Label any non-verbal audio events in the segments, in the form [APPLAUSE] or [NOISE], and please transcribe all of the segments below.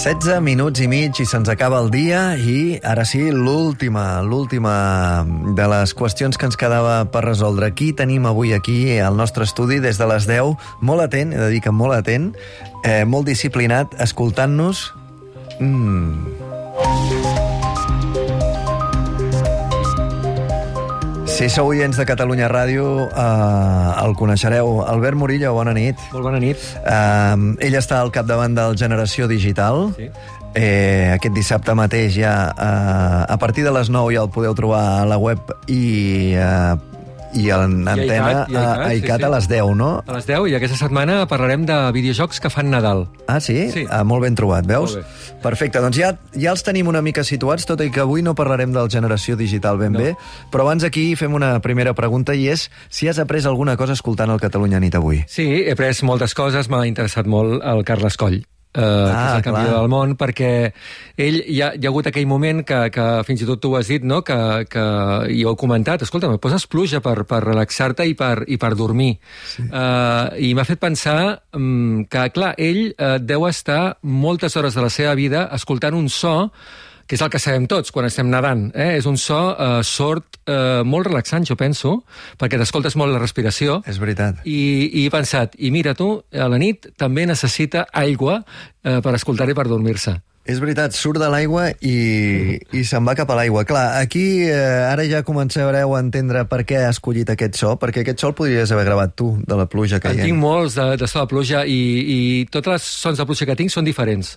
16 minuts i mig i se'ns acaba el dia i ara sí, l'última, l'última de les qüestions que ens quedava per resoldre. Qui tenim avui aquí al nostre estudi des de les 10? Molt atent, he de dir que molt atent, eh, molt disciplinat, escoltant-nos. Mm. Si sou oients de Catalunya Ràdio, eh, el coneixereu. Albert Murillo, bona nit. Molt bona nit. Uh, ell està al capdavant del Generació Digital. Sí. Eh, aquest dissabte mateix ja, uh, a partir de les 9 ja el podeu trobar a la web i, uh, i en antena i a ICAT, a, a sí, ICAT sí. a les 10, no? A les 10 i aquesta setmana parlarem de videojocs que fan Nadal. Ah, sí? Sí. Ah, molt ben trobat, veus? Molt bé. Perfecte, doncs ja, ja els tenim una mica situats, tot i que avui no parlarem del Generació Digital ben No. bé, però abans aquí fem una primera pregunta i és si has après alguna cosa escoltant el Catalunya Nit avui. Sí, he pres moltes coses, m'ha interessat molt el Carles Coll. Uh, ah, que és el campió clar. del món, perquè ell, hi ha, hi ha hagut aquell moment que, que fins i tot tu ho has dit, no? que, que i ho heu comentat, escolta, me poses pluja per, per relaxar-te i, per, i per dormir. Sí. Uh, I m'ha fet pensar um, que, clar, ell uh, deu estar moltes hores de la seva vida escoltant un so que és el que sabem tots quan estem nedant. Eh? És un so eh, sord eh, molt relaxant, jo penso, perquè t'escoltes molt la respiració. És veritat. I, I he pensat, i mira tu, a la nit també necessita aigua eh, per escoltar i per dormir-se. És veritat, surt de l'aigua i, i se'n va cap a l'aigua. Clar, aquí eh, ara ja començareu a entendre per què ha escollit aquest so, perquè aquest so el podries haver gravat tu, de la pluja En caient. tinc molts de, de so de pluja i, i totes les sons de pluja que tinc són diferents.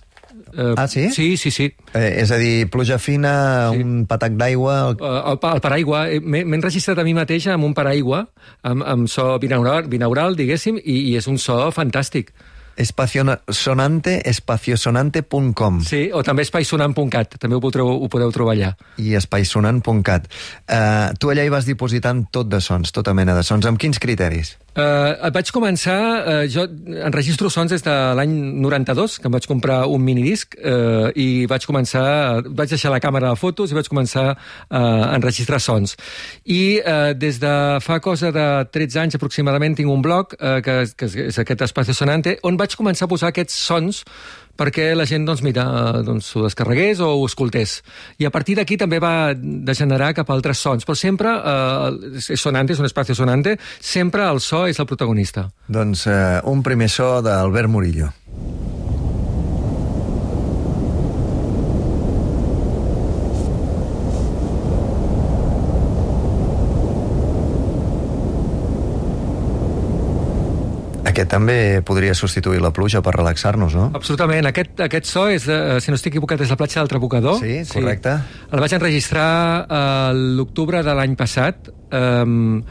Eh, Ah, sí? Sí, sí, sí. Eh, és a dir, pluja fina, Sí. un patac d'aigua... El... Uh, el, el paraigua, eh, m'he enregistrat a mi mateix amb un paraigua, amb, amb so binaural, binaural diguéssim, i, i és un so fantàstic. Espaciona- sonante, espaciosonante.com Sí, o també espaisonant.cat, també ho podreu, ho podeu trobar allà. i espaisonant.cat. Uh, tu allà hi vas dipositant tot de sons, tota mena de sons. Amb quins criteris? Uh, vaig començar, uh, jo enregistro sons des de l'any 92, que em vaig comprar un minidisc, uh, i vaig començar, vaig deixar la càmera de fotos i vaig començar uh, a enregistrar sons. I uh, des de fa cosa de 13 anys aproximadament tinc un blog, uh, que, que és aquest Espacio Sonante, on vaig començar a posar aquests sons perquè la gent doncs, mira, doncs, ho descarregués o ho escoltés. I a partir d'aquí també va degenerar cap a altres sons, però sempre, eh, sonante, és un espacio sonante, sempre el so és el protagonista. Doncs uh, un primer so d'Albert Murillo. Aquest també podria substituir la pluja per relaxar-nos, no? Absolutament. Aquest, aquest so, és, eh, si no estic equivocat, és la platja del Trabucador. Sí, correcte. El vaig enregistrar eh, l'octubre de l'any passat. Um,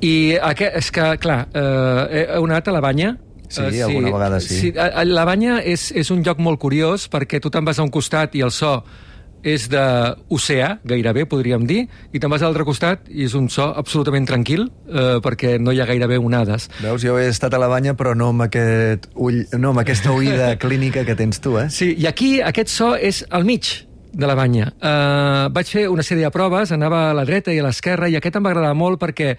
I aquest, és que, clar, eh, he anat a la banya, Sí, Eh, alguna vegada sí. sí. La banya és, és un lloc molt curiós perquè tu te'n vas a un costat i el so és d'oceà, gairebé, podríem dir, i te'n vas a l'altre costat i és un so absolutament tranquil eh, perquè no hi ha gairebé onades. Veus, jo he estat a la banya, però no amb, aquest ull, no amb aquesta oïda [LAUGHS] clínica que tens tu, eh? Sí, i aquí aquest so és al mig de la banya. Uh, vaig fer una sèrie de proves, anava a la dreta i a l'esquerra, i aquest em va agradar molt perquè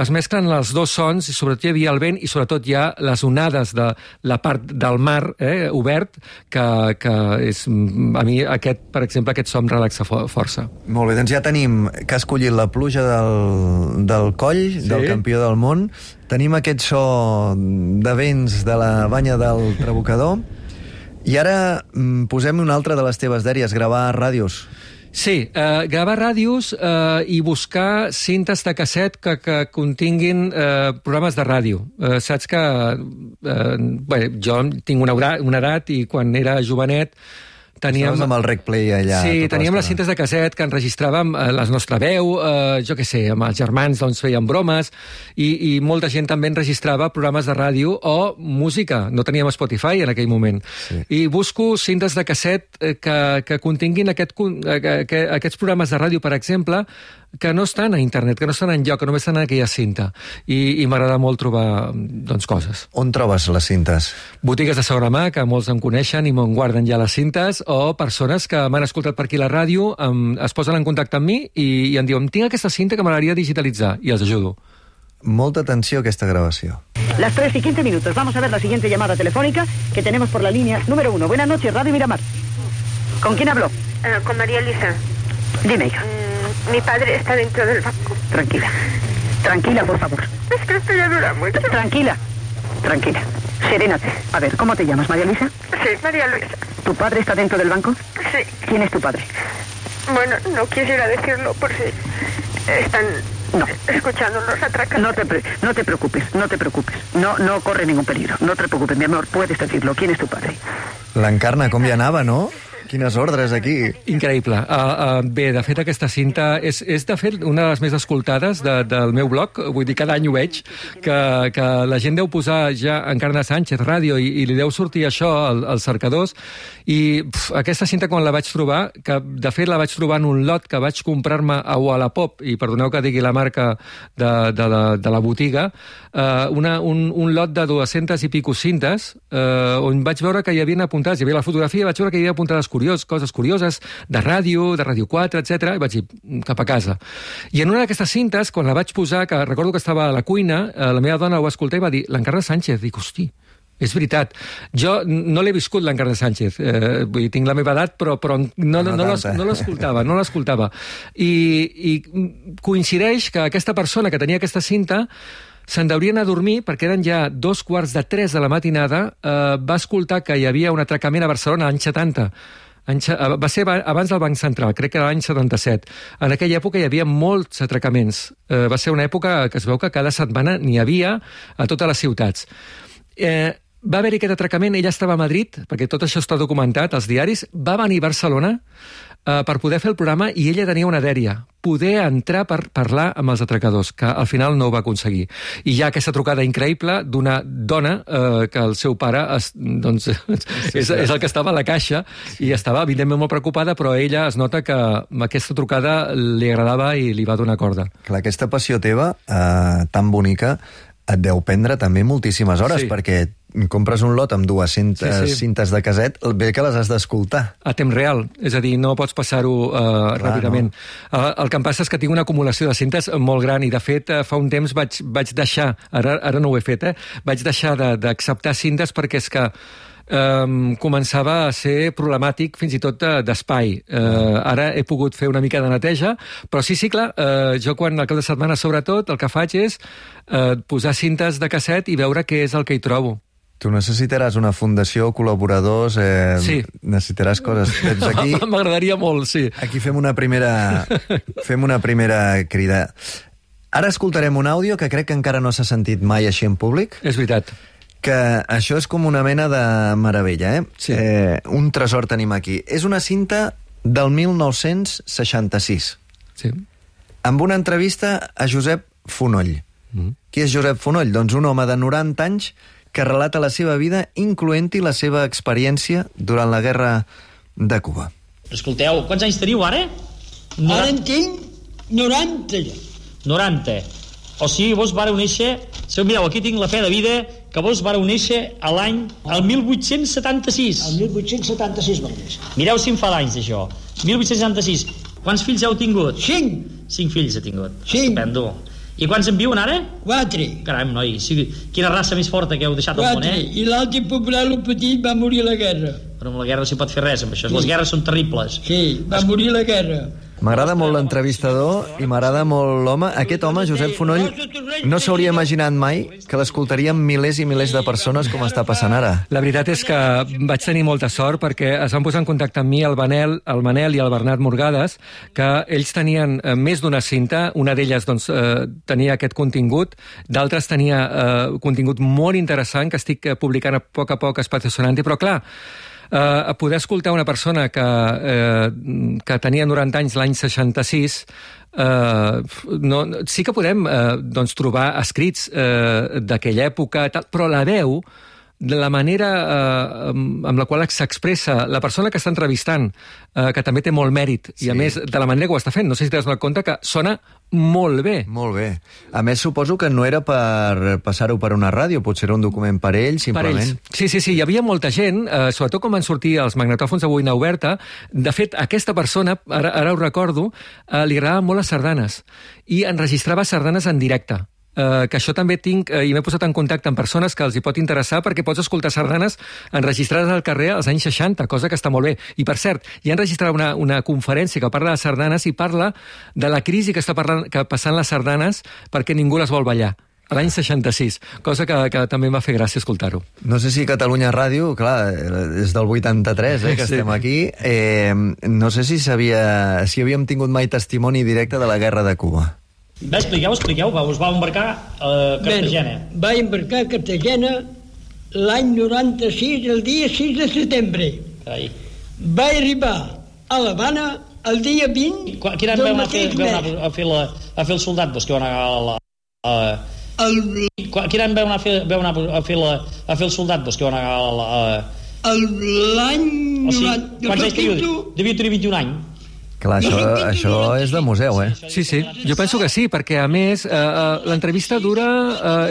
es mesclen els dos sons, i sobretot hi havia el vent, i sobretot hi ha les onades de la part del mar eh, obert, que, que és, a mi, aquest, per exemple, aquest so em relaxa fo força. Molt bé, doncs ja tenim que ha escollit la pluja del, del coll, Sí. del campió del món. Tenim aquest so de vents de la banya del Trabucador. I ara mm, posem una altra de les teves dèries, gravar ràdios. Sí, eh, gravar ràdios eh, i buscar cintes de casset que, que continguin eh, programes de ràdio. Eh, saps que eh, bé, jo tinc una, una edat i quan era jovenet teníem... Estaves amb el Rec Play allà. Sí, tota teníem les cintes de casset que enregistràvem eh, la nostra veu, eh, jo què sé, amb els germans doncs feien bromes, i, i molta gent també enregistrava programes de ràdio o música. No teníem Spotify en aquell moment. Sí. I busco cintes de casset eh, que, que continguin aquest, eh, que, que, aquests programes de ràdio, per exemple, que no estan a internet, que no estan en lloc, que només estan en aquella cinta. I, i m'agrada molt trobar doncs, coses. On trobes les cintes? Botigues de segona mà, que molts em coneixen i me'n guarden ja les cintes, o persones que m'han escoltat per aquí la ràdio, em, es posen en contacte amb mi i, i em diuen tinc aquesta cinta que m'agradaria digitalitzar, i els ajudo. molta atenció a aquesta gravació. Las 3 y 15 minutos. Vamos a ver la siguiente llamada telefónica que tenemos por la línea número 1. Buenas noches, Radio Miramar. ¿Con quién habló? Eh, con María Elisa. Dime, hija. Mm, mi padre está dentro del banco. Tranquila. Tranquila, por favor. Es que esto ya dura mucho. Tranquila. Tranquila. Serénate. A ver, ¿cómo te llamas, María Luisa? Sí, María Luisa. ¿Tu padre está dentro del banco? Sí. ¿Quién es tu padre? Bueno, no quisiera decirlo por si están No. escuchando los atracadores. No te, pre- no te preocupes, no te preocupes. No, no corre ningún peligro. No te preocupes, mi amor. Puedes decirlo. ¿Quién es tu padre? L'encarna, com hi anava, no? Quines ordres aquí. Increïble. Uh, uh, bé, de fet, aquesta cinta és, és de fet, una de les més escoltades de, del meu blog. Vull dir, cada any ho veig, que, que la gent deu posar ja Encarna Sánchez Ràdio i, i li deu sortir això al- als cercadors. I pf, aquesta cinta, quan la vaig trobar, que de fet la vaig trobar en un lot que vaig comprar-me a Wallapop, i perdoneu que digui la marca de, de, la, de la botiga, uh, una, un, un lot de 200 i pico cintes, uh, on vaig veure que hi havia apuntades, hi havia la fotografia, vaig veure que hi havia apuntades curiós, coses curioses, de ràdio, de Ràdio 4, etc. i vaig dir, "Mm, cap a casa. I en una d'aquestes cintes, quan la vaig posar, que recordo que estava a la cuina, eh, la meva dona ho va escoltar i va dir, l'Encarna Sánchez. Dic, hosti, és veritat. Jo no l'he viscut, l'Encarna Sánchez. Eh, vull dir, tinc la meva edat, però, però no, no, No l'escoltava, no l'escoltava. I, I coincideix que aquesta persona que tenia aquesta cinta se'n deuria anar a dormir perquè eren ja dos quarts de tres de la matinada, eh, va escoltar que hi havia un atracament a Barcelona l'any 70, Any, se- eh, va ser aba- abans del Banc Central, crec que era l'any 77. En aquella època hi havia molts atracaments. Eh, va ser una època que es veu que cada setmana n'hi havia a totes les ciutats. Eh, va haver-hi aquest atracament, ella estava a Madrid, perquè tot això està documentat als diaris, va venir a Barcelona eh, per poder fer el programa i ella tenia una dèria, poder entrar per parlar amb els atracadors, que al final no ho va aconseguir. I hi ha aquesta trucada increïble d'una dona eh, que el seu pare es, doncs, és, és el que estava a la caixa i estava evidentment molt preocupada, però ella es nota que aquesta trucada li agradava i li va donar corda. Clar, aquesta passió teva, eh, tan bonica, et deu prendre també moltíssimes hores, Sí. perquè compres un lot amb 200 Sí, sí. cintes de caset, bé que les has d'escoltar. A temps real, és a dir, no pots passar-ho uh, ràpidament. No. Uh, el que em passa és que tinc una acumulació de cintes molt gran i, de fet, uh, fa un temps vaig, vaig deixar, ara, ara no ho he fet, eh? vaig deixar de- d'acceptar cintes perquè és que um, començava a ser problemàtic fins i tot de- d'espai. Uh, ara he pogut fer una mica de neteja, però sí, sí, clar, uh, jo quan al cap de setmana, sobretot, el que faig és uh, posar cintes de casset i veure què és el que hi trobo. Tu necessitaràs una fundació, col·laboradors, eh, Sí. necessitaràs coses. Doncs aquí, [LAUGHS] M'agradaria molt, sí. aquí fem una primera, fem una primera crida. Ara escoltarem un àudio que crec que encara no s'ha sentit mai així en públic, És veritat. Que això és com una mena de meravella, eh? Sí. eh un tresor tenim aquí. És una cinta del 1966, Sí. amb una entrevista a Josep Fonoll. Mm. Qui és Josep Fonoll? Doncs un home de 90 anys que relata la seva vida, incloent-hi la seva experiència durant la guerra de Cuba. Escolteu, quants anys teniu ara? Ara en tinc 90 ja. 90. O sigui, vos vareu néixer... Si mireu, aquí tinc la fe de vida que vos vareu néixer a l'any... el 1876. El 1876 va néixer. Mireu si em fa d'anys, això. 1876. Quants fills heu tingut? 5, Cinc fills he tingut. Cinc. Estupendo. I quants en viuen ara? 4, Caram, noi, sí, quina raça més forta que heu deixat al món, 4. eh? I l'altre popular, el petit, va morir a la guerra. Però amb la guerra no s'hi pot fer res, amb això. Sí. Les guerres són terribles. Sí, va morir a la guerra. M'agrada molt l'entrevistador i m'agrada molt l'home. Aquest home, Josep Fonoll, no s'hauria imaginat mai que l'escoltarien milers i milers de persones com està passant ara. La veritat és que vaig tenir molta sort perquè es van posar en contacte amb mi el Manel, el Manel i el Bernat Morgades, que ells tenien eh, més d'una cinta, una d'elles doncs, eh, tenia aquest contingut, d'altres tenia eh, contingut molt interessant que estic publicant a poc a poc a Espacio Sonante, però clar, eh, poder escoltar una persona que, eh, que tenia 90 anys l'any 66 eh, no- sí que podem eh, doncs, trobar escrits eh, d'aquella època, tal, però la veu de la manera eh, amb la qual s'expressa la persona que està entrevistant, eh, que també té molt mèrit, sí. i a més de la manera que ho està fent, no sé si t'has donat compte que sona molt bé. Molt bé. A més, suposo que no era per passar-ho per una ràdio, potser era un document per ell, Per simplement. ells. Sí, sí, sí, hi havia molta gent, eh, sobretot quan van sortir els magnetòfons de boina oberta. De fet, aquesta persona, ara, ara ho recordo, eh, li agradaven molt les sardanes i enregistrava sardanes en directe. Eh, que això també tinc, eh, i m'he posat en contacte amb persones que els hi pot interessar perquè pots escoltar sardanes enregistrades al carrer als anys 60, cosa que està molt bé. I per cert, hi ha enregistrat una, una conferència que parla de sardanes i parla de la crisi que està parlant, que passant les sardanes perquè ningú les vol ballar a l'any 66, cosa que, que també em va fer gràcia escoltar-ho. No sé si Catalunya Ràdio, clar, és del 83, eh, que Sí. estem aquí, eh, no sé si, sabia, si havíem tingut mai testimoni directe de la guerra de Cuba. Va, expliqueu, expliqueu, va, us va embarcar a Cartagena. Bueno, va embarcar a Cartagena l'any 96, el dia 6 de setembre. Carai. Va arribar a l'Havana el dia 20 Qua- Quin any veu anar, a fer, anar a fer, la, a fer el soldat, vos, que vau anar a la... A, El, Quin any veu anar a fer, veu anar a fer, la, a fer el soldat, vos, que vau anar a la... A, l'any... o sigui, 90 quants anys teniu? Devia tenir 21 anys. Clar, això, això és de museu, eh? Sí, sí, jo penso que sí, perquè a més eh, eh, l'entrevista dura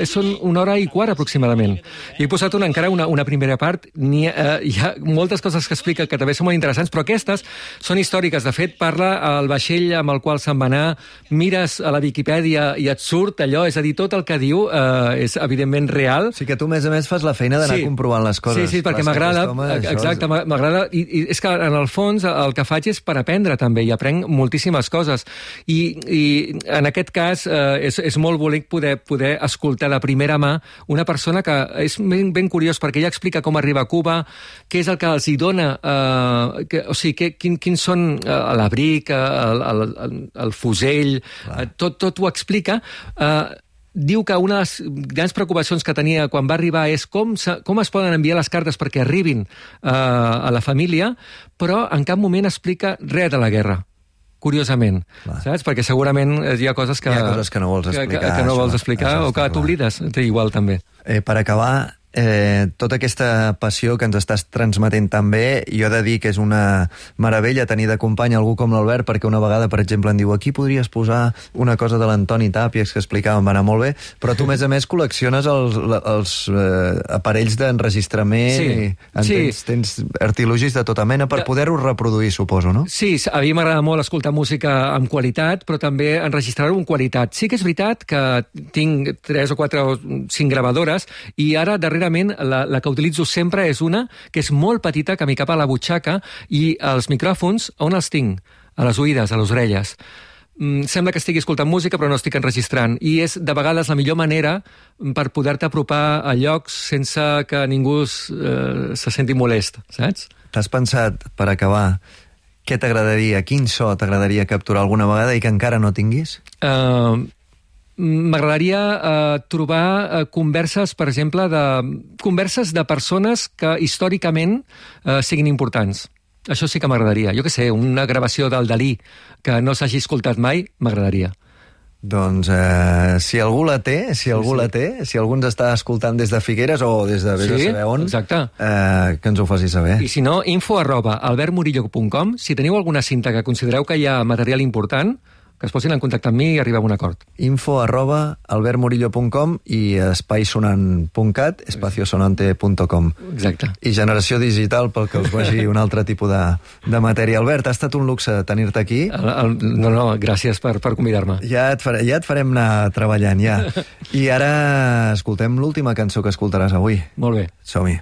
eh, són una hora i quart aproximadament. I he posat una, encara una, una primera part, ha, eh, hi ha moltes coses que explica que també són molt interessants, però aquestes són històriques. De fet, parla el vaixell amb el qual se'n va anar, mires a la Viquipèdia i et surt allò, és a dir, tot el que diu eh, és evidentment real, sigui que tu, a més a més, fas la feina d'anar comprovant les coses. Sí, sí, perquè m'agrada, exacte, m'a- m'agrada, i, i és que en el fons el que faig és per aprendre també, i aprenc moltíssimes coses. I, i en aquest cas eh, és, és molt bonic poder, poder escoltar de primera mà una persona que és ben, ben curiós, perquè ella explica com arriba a Cuba, què és el que els hi dona, eh, que, o sigui, que, quin, quins són eh, l'abric, el, el, el, el fusell, eh, tot, tot ho explica. Eh, diu que una de les grans preocupacions que tenia quan va arribar és com, se, com es poden enviar les cartes perquè arribin uh, a la família, però en cap moment explica res de la guerra curiosament, Clar. saps? Perquè segurament eh, hi ha coses que... Hi ha coses que no vols que, explicar, que, que no això- vols explicar això o que t'oblides, igual també. Eh, per acabar, eh, tota aquesta passió que ens estàs transmetent també, jo he de dir que és una meravella tenir de company algú com l'Albert, perquè una vegada, per exemple, em diu aquí podries posar una cosa de l'Antoni Tàpies que explicava, em va anar molt bé, però tu, a més a més, col·lecciones els, els eh, aparells d'enregistrament Sí, i en sí. tens, tens artilogis de tota mena per De- poder-ho reproduir, suposo, no? Sí, a mi m'agrada molt escoltar música amb qualitat, però també enregistrar-ho amb qualitat. Sí que és veritat que tinc tres o quatre o cinc gravadores i ara, darrerament, la, la que utilitzo sempre és una que és molt petita, que m'hi cap a la butxaca, i els micròfons, on els tinc? A les oïdes, a les orelles. Mm, sembla que estigui escoltant música però no estic enregistrant i és de vegades la millor manera per poder-te apropar a llocs sense que ningú eh, se senti molest, saps? T'has pensat, per acabar, què t'agradaria, quin so t'agradaria capturar alguna vegada i que encara no tinguis? Uh, M'agradaria uh, trobar uh, converses, per exemple, de converses de persones que històricament uh, siguin importants. Això sí que m'agradaria. Jo què sé, una gravació del Dalí que no s'hagi escoltat mai, m'agradaria. Doncs eh, si algú la té, si algú sí. la té, si algú ens està escoltant des de Figueres o des de vés a Sí, saber on, exacte. eh, que ens ho faci saber. I si no, info arroba albertmurillo.com. Si teniu alguna cinta que considereu que hi ha material important, que es posin en contacte amb mi i arribem a un acord. Info arroba albertmurillo.com i espaisonant.cat, espaciosonante.com. Exacte. I generació digital pel que us vagi un altre tipus de, de matèria. Albert, ha estat un luxe tenir-te aquí. El, el, no, no, gràcies per, per convidar-me. Ja et, ja et farem anar treballant, ja. [LAUGHS] I ara escoltem l'última cançó que escoltaràs avui. Molt bé. Som-hi.